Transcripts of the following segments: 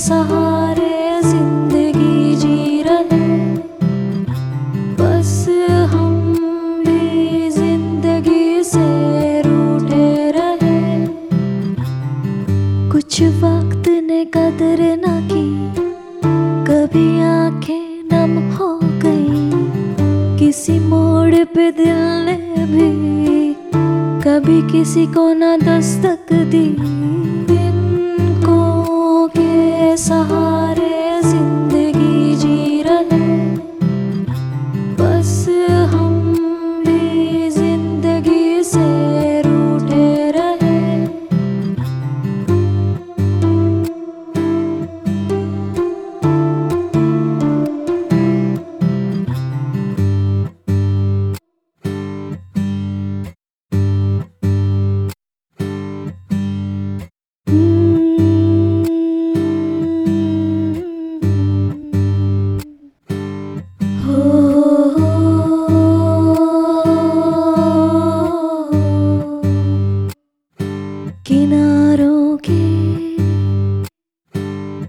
सहारे ज़िंदगी जी रहे। बस हम भी ज़िंदगी से रूठे रहे। कुछ वक्त ने कदर न की, कभी आँखें नम हो गई। किसी मोड़ पे दिल ने भी कभी किसी को ना दस्तक दी। सहारे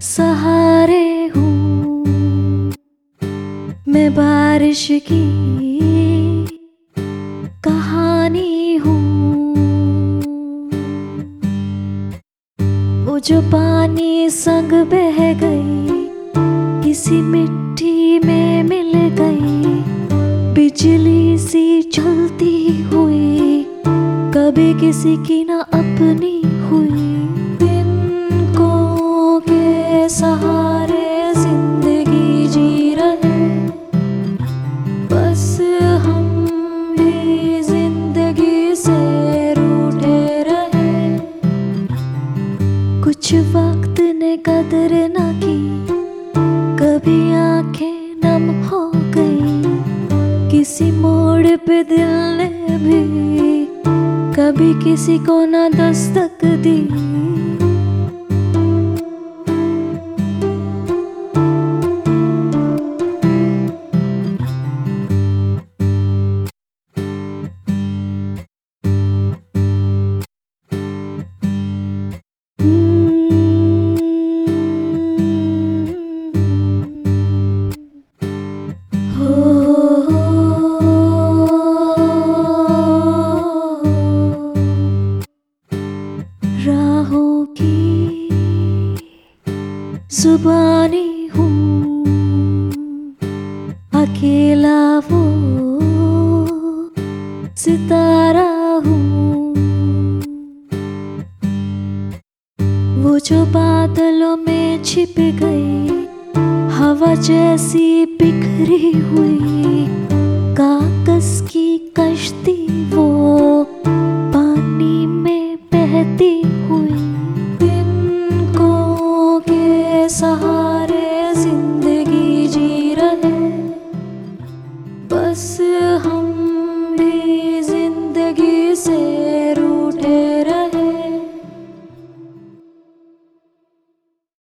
सहारे हूँ। मैं बारिश की कहानी हूँ। वो जो पानी संग बह गई, किसी मिट्टी में मिल गई, बिजली सी चलती हुई, कभी किसी की ना अपनी हुई। सहारे ज़िंदगी जी रहे बस हम भी ज़िंदगी से रूठे रहे। कुछ वक्त ने कदर न की, कभी आँखें नम हो गई। किसी मोड़ पे दिल ने भी कभी किसी को ना दस्तक दी। जुबानी हूँ, अकेला वो सितारा हूँ। वो जो बादलों में छिप गई, हवा जैसी बिखरी हुई, कागज़ की कश्ती वो Baharezinde